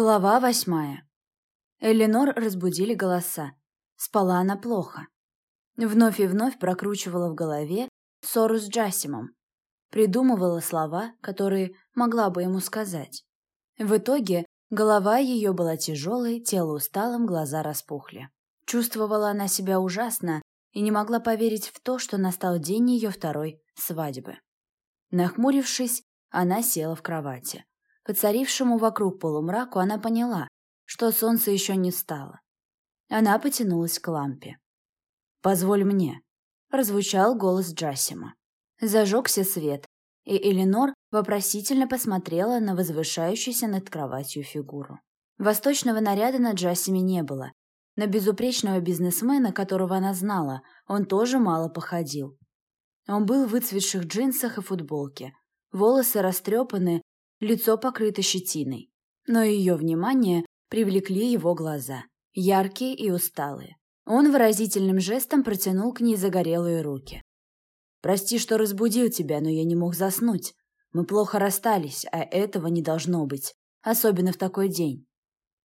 Глава восьмая. Эленор разбудили голоса. Спала она плохо. Вновь и вновь прокручивала в голове ссору с Джасимом. Придумывала слова, которые могла бы ему сказать. В итоге голова ее была тяжелой, тело усталым, глаза распухли. Чувствовала она себя ужасно и не могла поверить в то, что настал день ее второй свадьбы. Нахмурившись, она села в кровати. По царившему вокруг полумраку она поняла, что солнце еще не встало. Она потянулась к лампе. «Позволь мне», — прозвучал голос Джасима. Зажегся свет, и Эленор вопросительно посмотрела на возвышающуюся над кроватью фигуру. Восточного наряда на Джасиме не было. На безупречного бизнесмена, которого она знала, он тоже мало походил. Он был в выцветших джинсах и футболке. Волосы растрепаны, лицо покрыто щетиной. Но ее внимание привлекли его глаза, яркие и усталые. Он выразительным жестом протянул к ней загорелые руки. «Прости, что разбудил тебя, но я не мог заснуть. Мы плохо расстались, а этого не должно быть, особенно в такой день.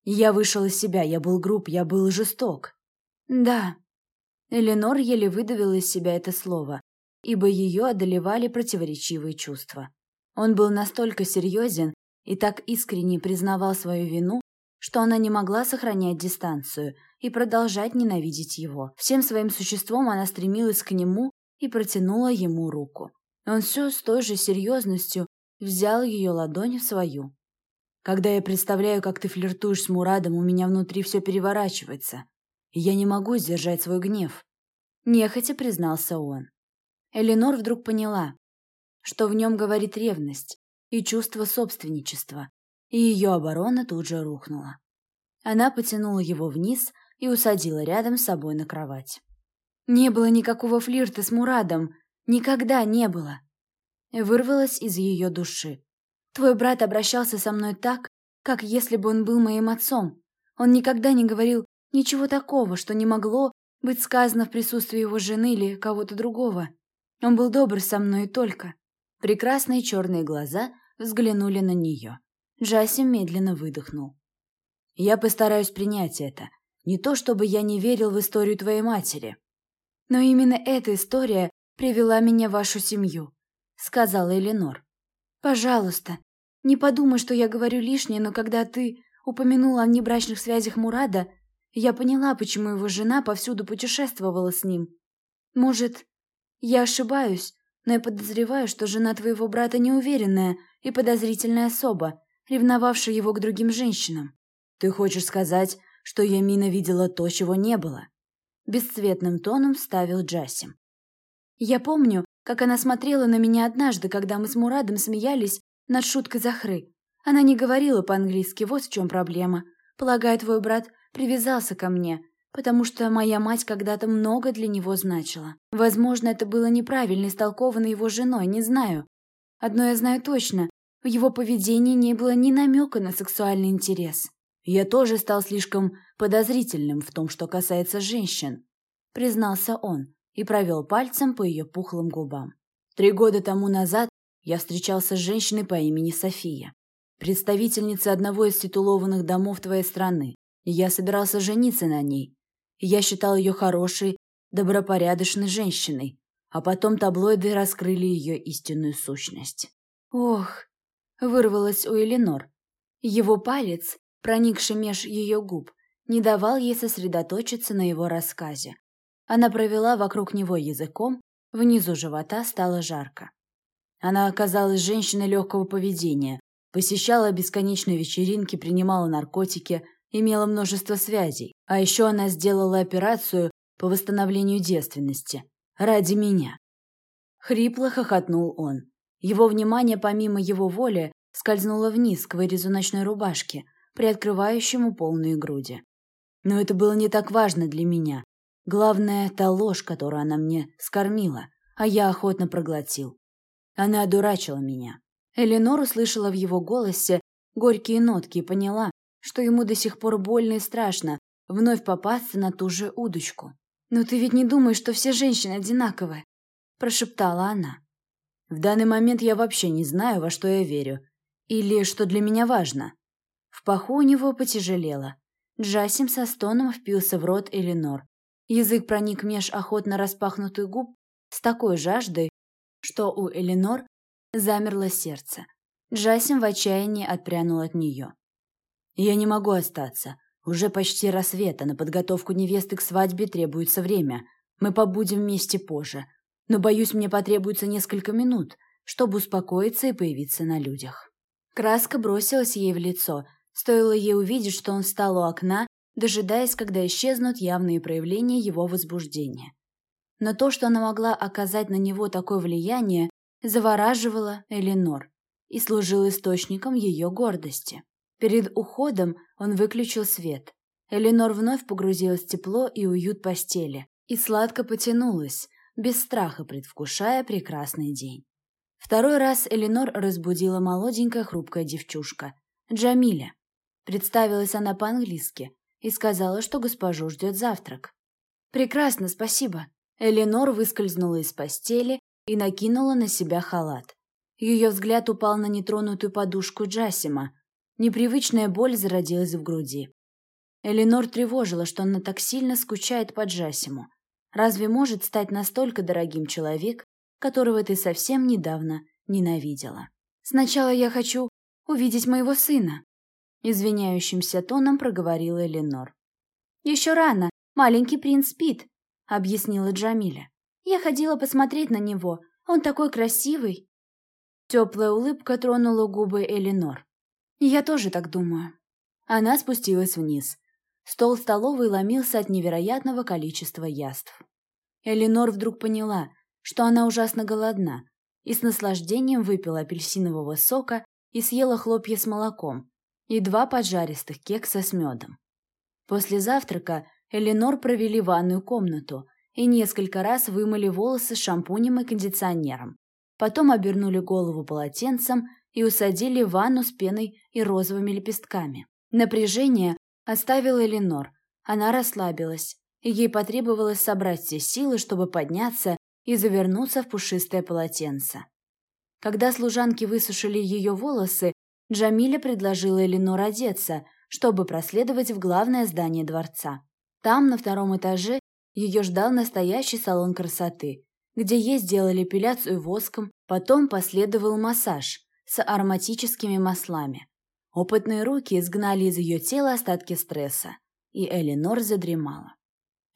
Я вышел из себя, я был груб, я был жесток». «Да». Эленор еле выдавила из себя это слово, ибо ее одолевали противоречивые чувства. Он был настолько серьезен и так искренне признавал свою вину, что она не могла сохранять дистанцию и продолжать ненавидеть его. Всем своим существом она стремилась к нему и протянула ему руку. Он все с той же серьезностью взял ее ладонь в свою. «Когда я представляю, как ты флиртуешь с Мурадом, у меня внутри все переворачивается, и я не могу сдержать свой гнев», — нехотя признался он. Эленор вдруг поняла, что в нем говорит ревность и чувство собственничества, и ее оборона тут же рухнула. Она потянула его вниз и усадила рядом с собой на кровать. «Не было никакого флирта с Мурадом. Никогда не было!» Вырвалось из ее души. «Твой брат обращался со мной так, как если бы он был моим отцом. Он никогда не говорил ничего такого, что не могло быть сказано в присутствии его жены или кого-то другого. Он был добр со мной только. Прекрасные черные глаза взглянули на нее. Джасим медленно выдохнул. «Я постараюсь принять это. Не то, чтобы я не верил в историю твоей матери. Но именно эта история привела меня в вашу семью», — сказала Эленор. «Пожалуйста, не подумай, что я говорю лишнее, но когда ты упомянула о внебрачных связях Мурада, я поняла, почему его жена повсюду путешествовала с ним. Может, я ошибаюсь, но я подозреваю, что жена твоего брата неуверенная и подозрительная особа, ревновавшая его к другим женщинам. Ты хочешь сказать, что Ямина видела то, чего не было?» Бесцветным тоном вставил Джасим. «Я помню, как она смотрела на меня однажды, когда мы с Мурадом смеялись над шуткой Захры. Она не говорила по-английски, вот в чем проблема. Полагаю, твой брат привязался ко мне, потому что моя мать когда-то много для него значила. Возможно, это было неправильно истолковано его женой, не знаю. Одно я знаю точно, в его поведении не было ни намека на сексуальный интерес. Я тоже стал слишком подозрительным в том, что касается женщин, признался он и провел пальцем по ее пухлым губам. Три года тому назад я встречался с женщиной по имени София, представительницей одного из титулованных домов твоей страны. Я собирался жениться на ней, я считал ее хорошей, добропорядочной женщиной, а потом таблоиды раскрыли ее истинную сущность. Ох, вырвалось у Эленор. Его палец, проникший меж ее губ, не давал ей сосредоточиться на его рассказе. Она провела вокруг него языком, внизу живота стало жарко. Она оказалась женщиной легкого поведения, посещала бесконечные вечеринки, принимала наркотики, имела множество связей. А еще она сделала операцию по восстановлению девственности. Ради меня. Хрипло хохотнул он. Его внимание, помимо его воли, скользнуло вниз к вырезу ночной рубашки, приоткрывающему полные груди. Но это было не так важно для меня. Главное — та ложь, которую она мне скормила, а я охотно проглотил. Она одурачила меня. Эленор услышала в его голосе горькие нотки и поняла, что ему до сих пор больно и страшно вновь попасться на ту же удочку. «Но ты ведь не думаешь, что все женщины одинаковые?» – прошептала она. «В данный момент я вообще не знаю, во что я верю. Или что для меня важно. В паху у него потяжелело. Джасим со стоном впился в рот Эленор. Язык проник меж охотно распахнутых губ с такой жаждой, что у Эленор замерло сердце. Джасим в отчаянии отпрянул от нее. «Я не могу остаться. Уже почти рассвет, а на подготовку невесты к свадьбе требуется время. Мы побудем вместе позже. Но, боюсь, мне потребуется несколько минут, чтобы успокоиться и появиться на людях». Краска бросилась ей в лицо. Стоило ей увидеть, что он встал у окна, дожидаясь, когда исчезнут явные проявления его возбуждения. Но то, что она могла оказать на него такое влияние, завораживало Эленор и служило источником ее гордости. Перед уходом он выключил свет. Эленор вновь погрузилась в тепло и уют постели и сладко потянулась, без страха предвкушая прекрасный день. Второй раз Эленор разбудила молоденькая хрупкая девчушка. Джамиля. Представилась она по-английски и сказала, что госпожу ждет завтрак. «Прекрасно, спасибо». Эленор выскользнула из постели и накинула на себя халат. Ее взгляд упал на нетронутую подушку Джасима. Непривычная боль зародилась в груди. Эленор тревожила, что она так сильно скучает по Джасиму. Разве может стать настолько дорогим человек, которого ты совсем недавно ненавидела. Сначала я хочу увидеть моего сына, извиняющимся тоном проговорила Эленор. Еще рано, маленький принц спит, объяснила Джамиля. Я ходила посмотреть на него, он такой красивый. Теплая улыбка тронула губы Эленор. Я тоже так думаю. Она спустилась вниз. Стол столовой ломился от невероятного количества яств. Эленор вдруг поняла, что она ужасно голодна, и с наслаждением выпила апельсинового сока и съела хлопья с молоком и два поджаристых кекса с медом. После завтрака Эленор провели ванную комнату и несколько раз вымыли волосы шампунем и кондиционером. Потом обернули голову полотенцем и усадили в ванну с пеной и розовыми лепестками. Напряжение оставило Эленор. Она расслабилась, и ей потребовалось собрать все силы, чтобы подняться и завернуться в пушистое полотенце. Когда служанки высушили ее волосы, Джамиля предложила Эленор одеться, чтобы проследовать в главное здание дворца. Там, на втором этаже, ее ждал настоящий салон красоты, где ей сделали эпиляцию воском, потом последовал массаж с ароматическими маслами. Опытные руки изгнали из ее тела остатки стресса, и Эленор задремала.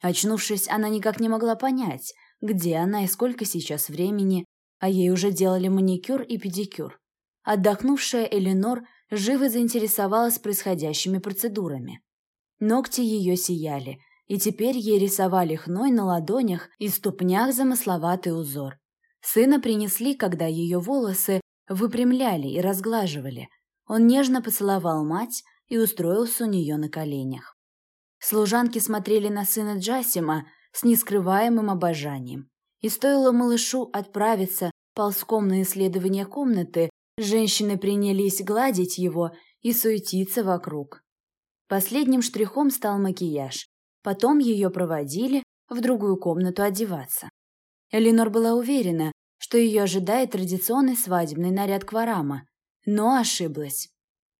Очнувшись, она никак не могла понять, где она и сколько сейчас времени, а ей уже делали маникюр и педикюр. Отдохнувшая Эленор живо заинтересовалась происходящими процедурами. Ногти ее сияли, и теперь ей рисовали хной на ладонях и ступнях замысловатый узор. Сына принесли, когда ее волосы выпрямляли и разглаживали. Он нежно поцеловал мать и устроился у нее на коленях. Служанки смотрели на сына Джасима с нескрываемым обожанием. И стоило малышу отправиться ползком на исследование комнаты, женщины принялись гладить его и суетиться вокруг. Последним штрихом стал макияж. Потом ее проводили в другую комнату одеваться. Эленор была уверена, что ее ожидает традиционный свадебный наряд Кварама, но ошиблась.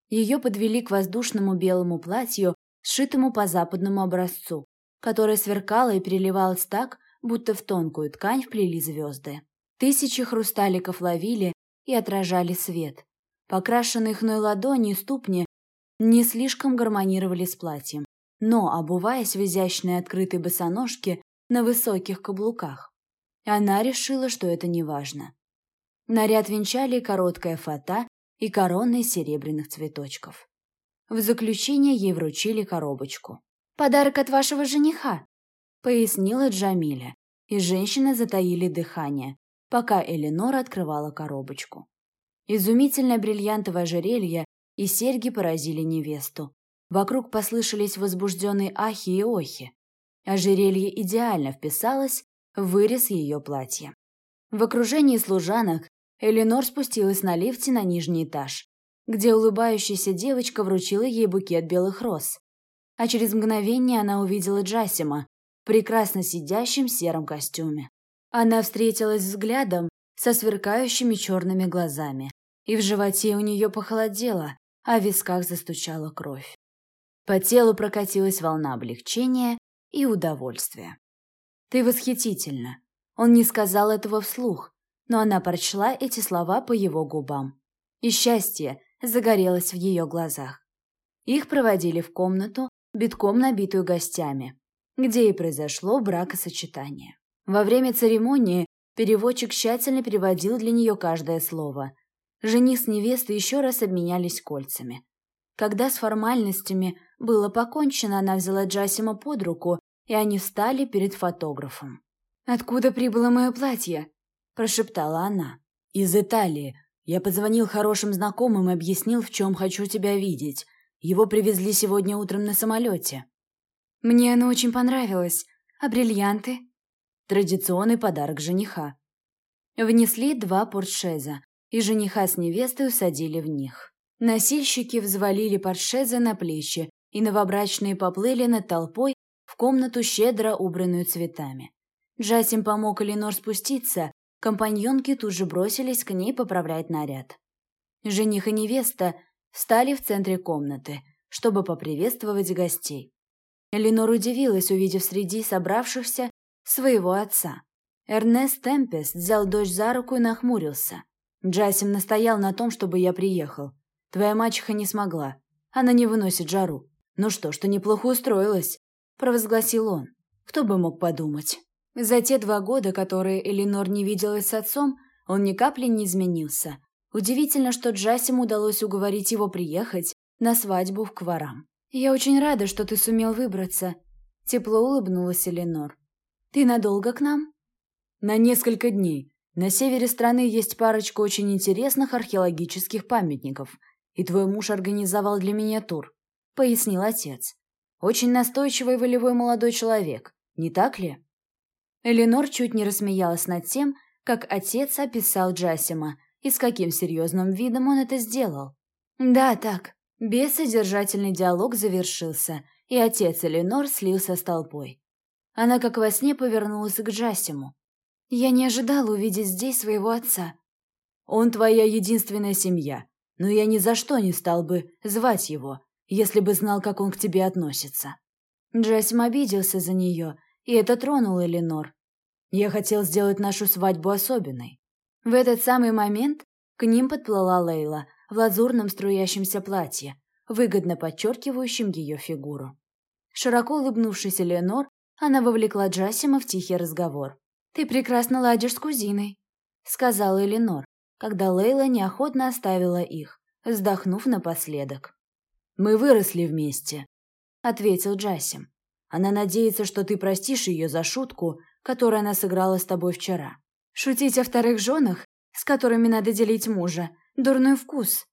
Ее подвели к воздушному белому платью, сшитому по западному образцу которая сверкала и переливалась так, будто в тонкую ткань вплели звезды. Тысячи хрусталиков ловили и отражали свет. Покрашенные хной ладони и ступни не слишком гармонировали с платьем, но, обуваясь в изящные открытые босоножки на высоких каблуках, она решила, что это не важно. Наряд венчали короткая фата и короны серебряных цветочков. В заключение ей вручили коробочку. Подарок от вашего жениха», — пояснила Джамиля, и женщины затаили дыхание, пока Эленор открывала коробочку. Изумительное бриллиантовое ожерелье и серьги поразили невесту. Вокруг послышались возбужденные ахи и охи. Ожерелье идеально вписалось вырез ее платья. В окружении служанок Эленор спустилась на лифте на нижний этаж, где улыбающаяся девочка вручила ей букет белых роз а через мгновение она увидела Джасима, прекрасно сидящим в сером костюме. Она встретилась взглядом со сверкающими черными глазами, и в животе у нее похолодело а в висках застучала кровь. По телу прокатилась волна облегчения и удовольствия. «Ты восхитительна!» Он не сказал этого вслух, но она прочла эти слова по его губам. И счастье загорелось в ее глазах. Их проводили в комнату, битком набитую гостями, где и произошло бракосочетание. Во время церемонии переводчик тщательно переводил для нее каждое слово. Жених с невестой еще раз обменялись кольцами. Когда с формальностями было покончено, она взяла Джасима под руку, и они встали перед фотографом. «Откуда прибыло мое платье?» – прошептала она. «Из Италии. Я позвонил хорошим знакомым и объяснил, в чем хочу тебя видеть. Его привезли сегодня утром на самолете». «Мне оно очень понравилось. А бриллианты?» Традиционный подарок жениха. Внесли два портшеза, и жениха с невестой усадили в них. Носильщики взвалили портшезы на плечи, и новобрачные поплыли над толпой в комнату, щедро убранную цветами. Джасим помог Эленор спуститься, компаньонки тут же бросились к ней поправлять наряд. Жених и невеста встали в центре комнаты, чтобы поприветствовать гостей. Эленор удивилась, увидев среди собравшихся своего отца. Эрнест Темпест взял дочь за руку и нахмурился. «Джасим настоял на том, чтобы я приехал. Твоя мачеха не смогла. Она не выносит жару. Ну что ж, ты неплохо устроилась», – провозгласил он. Кто бы мог подумать. За те два года, которые Эленор не виделась с отцом, он ни капли не изменился. Удивительно, что Джасиму удалось уговорить его приехать на свадьбу в Кварам. «Я очень рада, что ты сумел выбраться», — тепло улыбнулась Эленор. «Ты надолго к нам?» «На несколько дней. На севере страны есть парочка очень интересных археологических памятников, и твой муж организовал для меня тур», — пояснил отец. «Очень настойчивый волевой молодой человек, не так ли?» Эленор чуть не рассмеялась над тем, как отец описал Джасима и с каким серьезным видом он это сделал. Да, так. Бессодержательный диалог завершился, и отец Эленор слился с толпой. Она как во сне повернулась к Джасиму. «Я не ожидала увидеть здесь своего отца». «Он твоя единственная семья, но я ни за что не стал бы звать его, если бы знал, как он к тебе относится». Джасим обиделся за нее и это тронуло Эленор. Я хотел сделать нашу свадьбу особенной. В этот самый момент к ним подплыла Лейла в лазурном струящемся платье, выгодно подчеркивающем ее фигуру. Широко улыбнувшись Эленор, она вовлекла Джасима в тихий разговор. «Ты прекрасно ладишь с кузиной», — сказала Эленор, когда Лейла неохотно оставила их, вздохнув напоследок. «Мы выросли вместе», — ответил Джасим. Она надеется, что ты простишь ее за шутку, которую она сыграла с тобой вчера. Шутить о вторых женах, с которыми надо делить мужа, дурной вкус.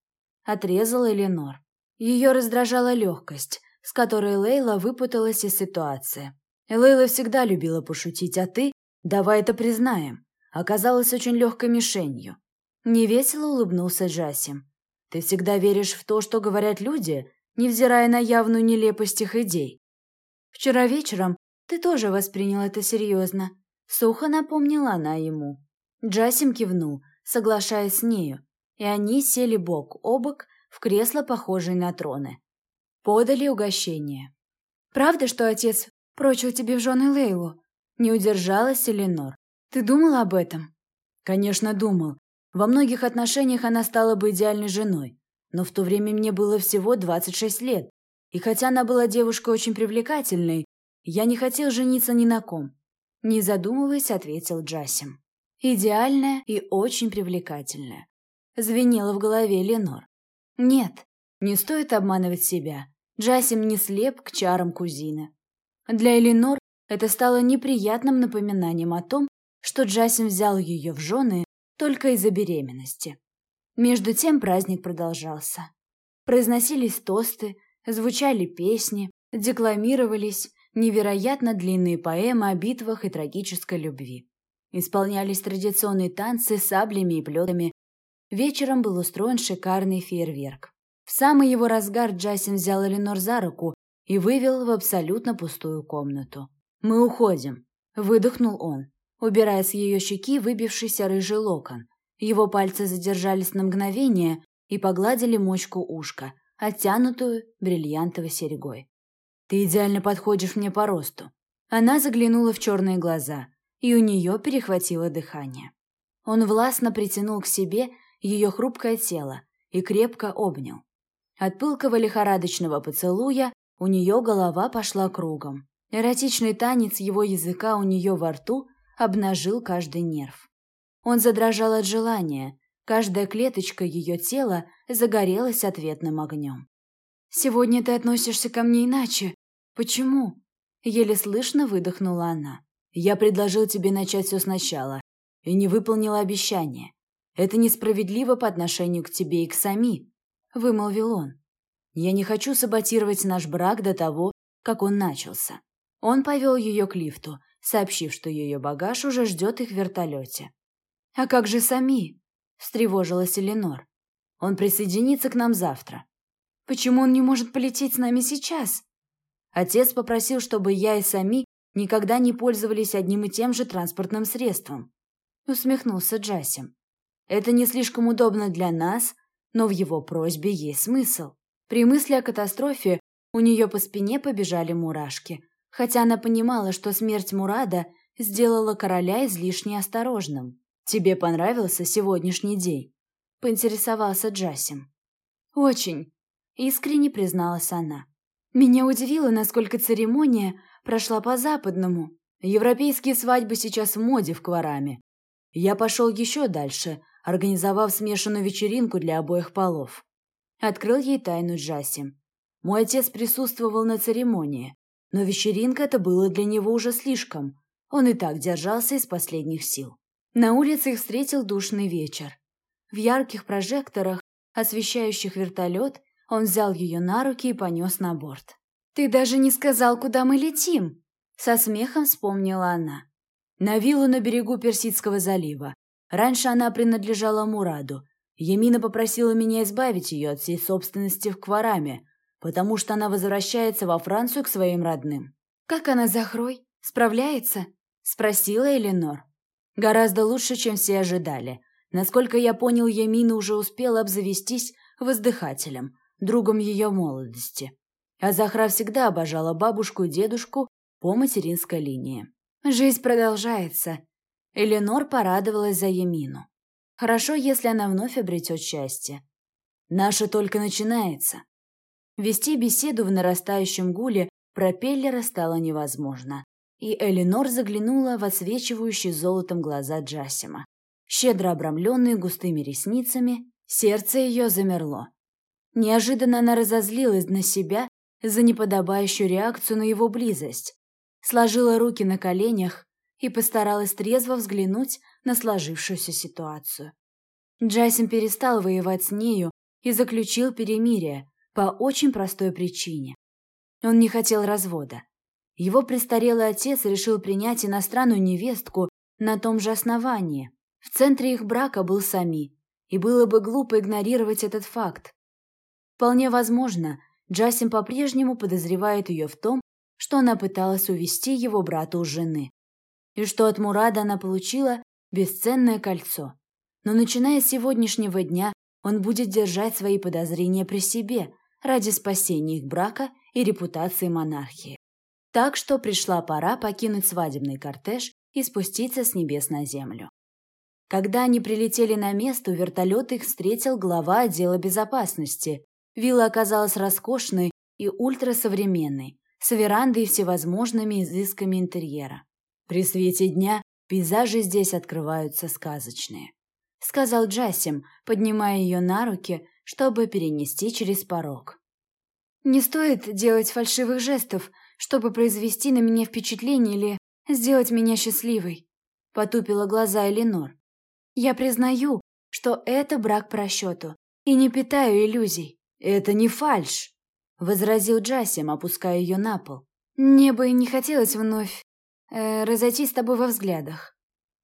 Отрезала Эленор. Ее раздражала легкость, с которой Лейла выпуталась из ситуации. Лейла всегда любила пошутить, а ты, давай это признаем, оказалась очень легкой мишенью. Невесело улыбнулся Джасим. Ты всегда веришь в то, что говорят люди, невзирая на явную нелепость их идей. Вчера вечером ты тоже воспринял это серьезно. Сухо напомнила она ему. Джасим кивнул, соглашаясь с нею, и они сели бок о бок в кресло, похожее на троны. Подали угощение. «Правда, что отец прочил тебе в жены Лейлу?» Не удержалась Эленор. «Ты думала об этом?» «Конечно, думал. Во многих отношениях она стала бы идеальной женой. Но в то время мне было всего 26 лет, и хотя она была девушкой очень привлекательной, я не хотел жениться ни на ком. Не задумываясь, ответил Джасим. Идеальная и очень привлекательная. Звенело в голове Ленор. Нет, не стоит обманывать себя. Джасим не слеп к чарам кузины. Для Эленор это стало неприятным напоминанием о том, что Джасим взял ее в жены только из-за беременности. Между тем праздник продолжался. Произносились тосты, Звучали песни, декламировались невероятно длинные поэмы о битвах и трагической любви. Исполнялись традиционные танцы с саблями и плетами. Вечером был устроен шикарный фейерверк. В самый его разгар Джасин взял Эленор за руку и вывел в абсолютно пустую комнату. «Мы уходим», — выдохнул он, убирая с ее щеки выбившийся рыжий локон. Его пальцы задержались на мгновение и погладили мочку ушка — оттянутую бриллиантовой серьгой. «Ты идеально подходишь мне по росту». Она заглянула в черные глаза, и у нее перехватило дыхание. Он властно притянул к себе ее хрупкое тело и крепко обнял. От пылкого лихорадочного поцелуя у нее голова пошла кругом. Эротичный танец его языка у нее во рту обнажил каждый нерв. Он задрожал от желания, каждая клеточка ее тела загорелась ответным огнем. «Сегодня ты относишься ко мне иначе. Почему?» Еле слышно выдохнула она. «Я предложил тебе начать все сначала и не выполнила обещание. Это несправедливо по отношению к тебе и к Сами», — вымолвил он. «Я не хочу саботировать наш брак до того, как он начался». Он повел ее к лифту, сообщив, что ее багаж уже ждет их в вертолете. «А как же Сами?» — встревожилась Эленор. «Он присоединится к нам завтра». «Почему он не может полететь с нами сейчас?» Отец попросил, чтобы я и Сами никогда не пользовались одним и тем же транспортным средством. Усмехнулся Джасим. Это не слишком удобно для нас, но в его просьбе есть смысл. При мысли о катастрофе у нее по спине побежали мурашки, хотя она понимала, что смерть Мурада сделала короля излишне осторожным. «Тебе понравился сегодняшний день?» – поинтересовался Джасим. «Очень», – искренне призналась она. Меня удивило, насколько церемония прошла по-западному. Европейские свадьбы сейчас в моде в Квараме. Я пошел еще дальше, организовав смешанную вечеринку для обоих полов. Открыл ей тайну Джасим. Мой отец присутствовал на церемонии, но вечеринка это было для него уже слишком. Он и так держался из последних сил. На улице их встретил душный вечер. В ярких прожекторах, освещающих вертолет, он взял ее на руки и понес на борт. «Ты даже не сказал, куда мы летим!» Со смехом вспомнила она. На виллу на берегу Персидского залива. Раньше она принадлежала Мураду. Емина попросила меня избавить ее от всей собственности в Квараме, потому что она возвращается во Францию к своим родным. «Как она, Захрой? Справляется?» – спросила Эленор. «Гораздо лучше, чем все ожидали. Насколько я понял, Емина уже успела обзавестись воздыхателем, другом ее молодости. А Захра всегда обожала бабушку и дедушку по материнской линии. Жизнь продолжается. Эленор порадовалась за Емину. Хорошо, если она вновь обретет счастье. Наша только начинается. Вести беседу в нарастающем гуле пропеллера стало невозможно, и Эленор заглянула в отсвечивающие золотом глаза Джасима. Щедро обрамленные густыми ресницами, сердце ее замерло. Неожиданно она разозлилась на себя за неподобающую реакцию на его близость, сложила руки на коленях и постаралась трезво взглянуть на сложившуюся ситуацию. Джайсон перестал воевать с нею и заключил перемирие по очень простой причине. Он не хотел развода. Его престарелый отец решил принять иностранную невестку на том же основании. В центре их брака был Сами, и было бы глупо игнорировать этот факт. Вполне возможно, Джасим по-прежнему подозревает ее в том, что она пыталась увести его брата у жены. И что от Мурада она получила бесценное кольцо. Но начиная с сегодняшнего дня он будет держать свои подозрения при себе ради спасения их брака и репутации монархии. Так что пришла пора покинуть свадебный кортеж и спуститься с небес на землю. Когда они прилетели на место, вертолет их встретил глава отдела безопасности, Вилла оказалась роскошной и ультрасовременной, с верандой и всевозможными изысками интерьера. При свете дня пейзажи здесь открываются сказочные. Сказал Джасим, поднимая ее на руки, чтобы перенести через порог. «Не стоит делать фальшивых жестов, чтобы произвести на меня впечатление или сделать меня счастливой», потупила глаза Эленор. «Я признаю, что это брак по расчету, и не питаю иллюзий. «Это не фальшь», — возразил Джасим, опуская ее на пол. «Мне бы не хотелось вновь э, разойтись с тобой во взглядах».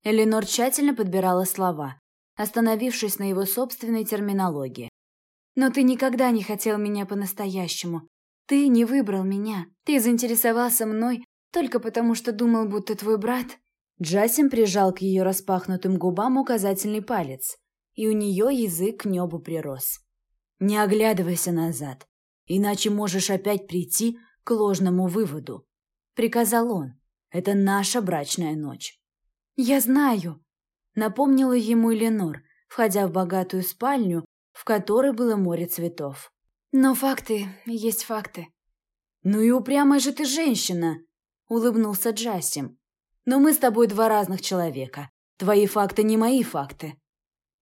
Эленор тщательно подбирала слова, остановившись на его собственной терминологии. «Но ты никогда не хотел меня по-настоящему. Ты не выбрал меня. Ты заинтересовался мной только потому, что думал, будто твой брат...» Джасим прижал к ее распахнутым губам указательный палец, и у нее язык к небу прирос. Не оглядывайся назад, иначе можешь опять прийти к ложному выводу. Приказал он. Это наша брачная ночь. Я знаю, напомнила ему Эленор, входя в богатую спальню, в которой было море цветов. Но факты есть факты. Ну и упрямая же ты женщина, улыбнулся Джасим. Но мы с тобой два разных человека. Твои факты не мои факты.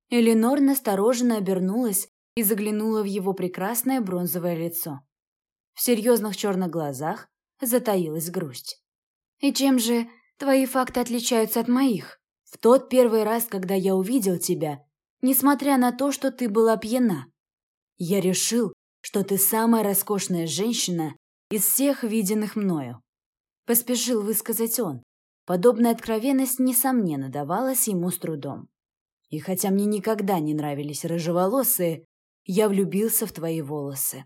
Эленор настороженно обернулась и заглянула в его прекрасное бронзовое лицо. В серьезных черных глазах затаилась грусть. «И чем же твои факты отличаются от моих?» «В тот первый раз, когда я увидел тебя, несмотря на то, что ты была пьяна, я решил, что ты самая роскошная женщина из всех виденных мною», — поспешил высказать он. Подобная откровенность, несомненно, давалась ему с трудом. И хотя мне никогда не нравились рыжеволосые, я влюбился в твои волосы.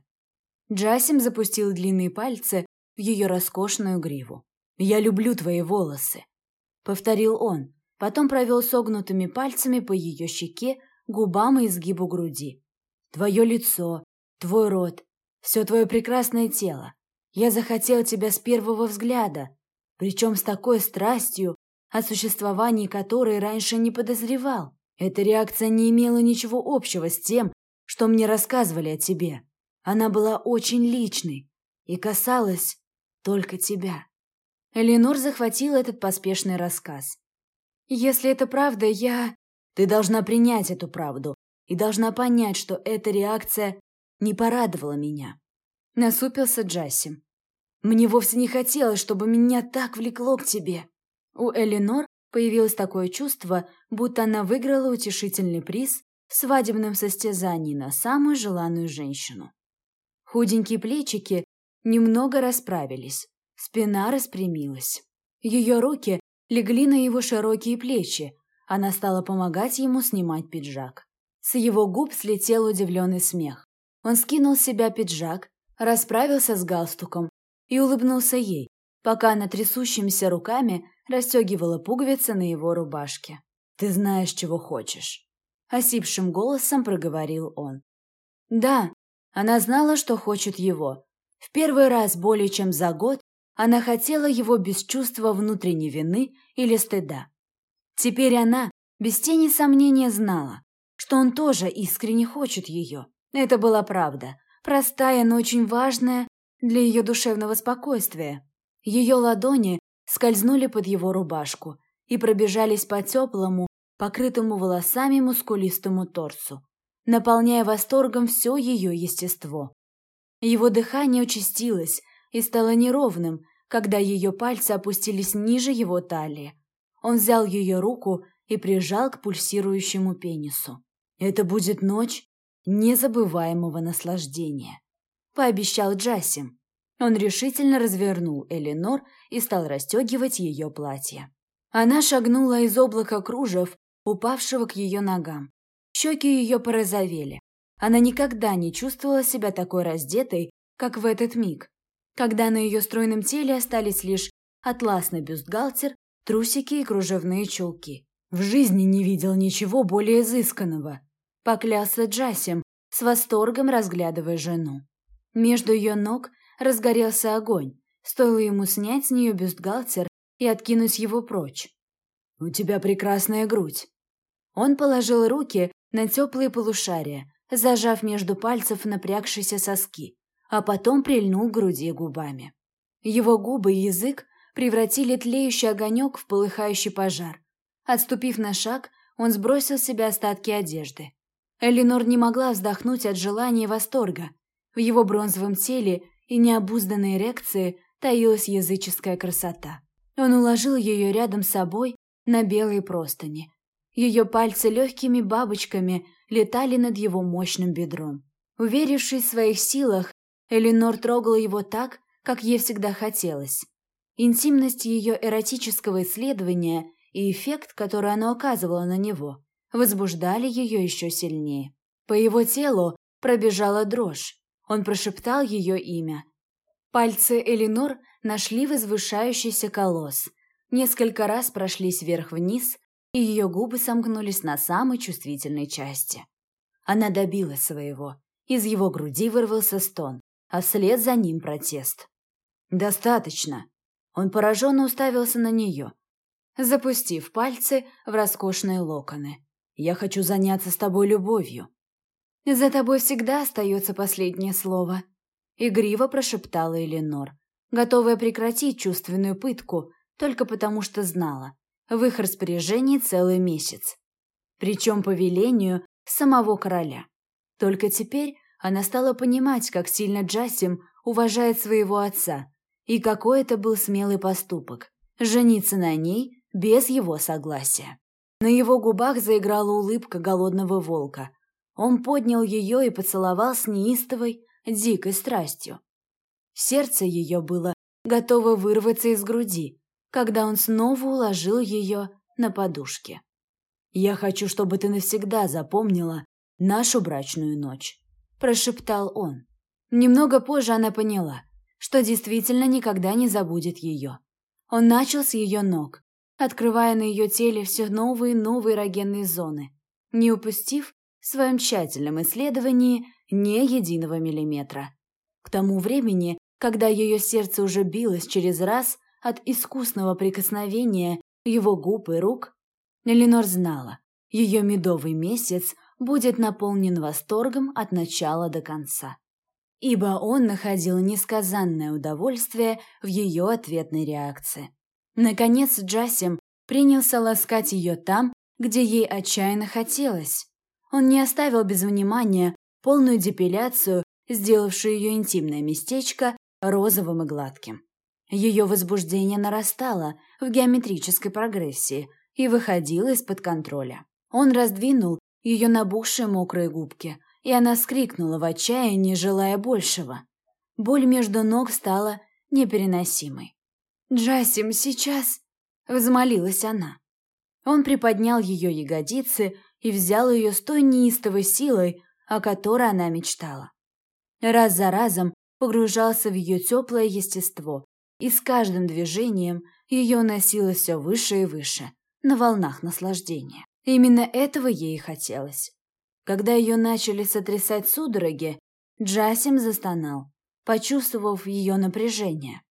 Джасим запустил длинные пальцы в ее роскошную гриву. «Я люблю твои волосы», — повторил он, потом провел согнутыми пальцами по ее щеке, губам и изгибу груди. «Твое лицо, твой рот, все твое прекрасное тело. Я захотел тебя с первого взгляда, причем с такой страстью, о существовании которой раньше не подозревал. Эта реакция не имела ничего общего с тем, что мне рассказывали о тебе. Она была очень личной и касалась только тебя. Эленор захватила этот поспешный рассказ. «Если это правда, я...» «Ты должна принять эту правду и должна понять, что эта реакция не порадовала меня». Насупился Джасим. «Мне вовсе не хотелось, чтобы меня так влекло к тебе». У Эленор появилось такое чувство, будто она выиграла утешительный приз в свадебном состязании на самую желанную женщину. Худенькие плечики немного расправились, спина распрямилась. Ее руки легли на его широкие плечи, она стала помогать ему снимать пиджак. С его губ слетел удивленный смех. Он скинул с себя пиджак, расправился с галстуком и улыбнулся ей, пока она трясущимися руками расстегивала пуговицы на его рубашке. «Ты знаешь, чего хочешь», — осипшим голосом проговорил он. Да, она знала, что хочет его. В первый раз более чем за год она хотела его без чувства внутренней вины или стыда. Теперь она, без тени сомнения, знала, что он тоже искренне хочет ее. Это была правда, простая, но очень важная для ее душевного спокойствия. Ее ладони скользнули под его рубашку и пробежались по теплому, покрытому волосами мускулистому торсу, наполняя восторгом все ее естество. Его дыхание участилось и стало неровным, когда ее пальцы опустились ниже его талии. Он взял ее руку и прижал к пульсирующему пенису. «Это будет ночь незабываемого наслаждения», — пообещал Джасим. Он решительно развернул Эленор и стал расстегивать ее платье. Она шагнула из облака кружев, упавшего к ее ногам. Щеки ее порозовели. Она никогда не чувствовала себя такой раздетой, как в этот миг, когда на ее стройном теле остались лишь атласный бюстгальтер, трусики и кружевные чулки. В жизни не видел ничего более изысканного, поклялся Джасим, с восторгом разглядывая жену. Между ее ног разгорелся огонь. Стоило ему снять с нее бюстгальтер и откинуть его прочь. «У тебя прекрасная грудь». Он положил руки на теплые полушария, зажав между пальцев напрягшиеся соски, а потом прильнул к груди губами. Его губы и язык превратили тлеющий огонек в полыхающий пожар. Отступив на шаг, он сбросил с себя остатки одежды. Эленор не могла вздохнуть от желания и восторга. В его бронзовом теле и необузданной эрекции таилась языческая красота. Он уложил ее рядом с собой на белые простыни. Ее пальцы легкими бабочками летали над его мощным бедром. Уверившись в своих силах, Эленор трогала его так, как ей всегда хотелось. Интимность ее эротического исследования и эффект, который оно оказывало на него, возбуждали ее еще сильнее. По его телу пробежала дрожь. Он прошептал ее имя. Пальцы Элинор нашли возвышающийся колосс, несколько раз прошлись вверх-вниз, и ее губы сомкнулись на самой чувствительной части. Она добилась своего. Из его груди вырвался стон, а вслед за ним протест. «Достаточно!» Он пораженно уставился на нее, запустив пальцы в роскошные локоны. «Я хочу заняться с тобой любовью». «За тобой всегда остается последнее слово», — игриво прошептала Эленор, готовая прекратить чувственную пытку, только потому что знала. В их распоряжении целый месяц. Причем по велению самого короля. Только теперь она стала понимать, как сильно Джасим уважает своего отца, и какой это был смелый поступок – жениться на ней без его согласия. На его губах заиграла улыбка голодного волка. Он поднял ее и поцеловал с неистовой, дикой страстью. Сердце ее было готово вырваться из груди, когда он снова уложил ее на подушке. «Я хочу, чтобы ты навсегда запомнила нашу брачную ночь», – прошептал он. Немного позже она поняла, что действительно никогда не забудет ее. Он начал с ее ног, открывая на ее теле все новые и новые эрогенные зоны, не упустив в своем тщательном исследовании ни единого миллиметра. К тому времени, когда ее сердце уже билось через раз от искусного прикосновения его губ и рук, Эленор знала, ее медовый месяц будет наполнен восторгом от начала до конца. Ибо он находил несказанное удовольствие в ее ответной реакции. Наконец Джасим принялся ласкать ее там, где ей отчаянно хотелось. Он не оставил без внимания полную депиляцию, сделавшую ее интимное местечко розовым и гладким. Ее возбуждение нарастало в геометрической прогрессии и выходило из-под контроля. Он раздвинул ее набухшие мокрые губки, и она скрикнула в отчаянии, желая большего. Боль между ног стала непереносимой. «Джасим, сейчас!» — взмолилась она. Он приподнял ее ягодицы и взял ее с той неистовой силой, о которой она мечтала. Раз за разом погружался в ее теплое естество, и с каждым движением ее носило все выше и выше, на волнах наслаждения. Именно этого ей и хотелось. Когда ее начали сотрясать судороги, Джасим застонал, почувствовав ее напряжение.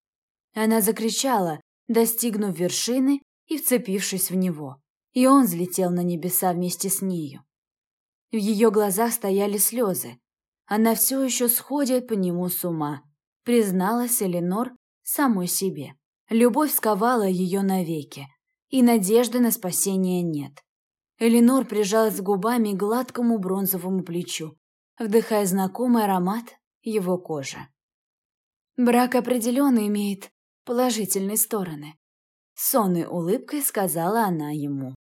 Она закричала, достигнув вершины и вцепившись в него, и он взлетел на небеса вместе с нею. В ее глазах стояли слезы. Она все еще сходит по нему с ума, призналась Эленор самой себе. Любовь сковала ее навеки, и надежды на спасение нет. Эленор прижалась губами к гладкому бронзовому плечу, вдыхая знакомый аромат его кожи. Брак определенно имеет положительные стороны. Сонной улыбкой сказала она ему.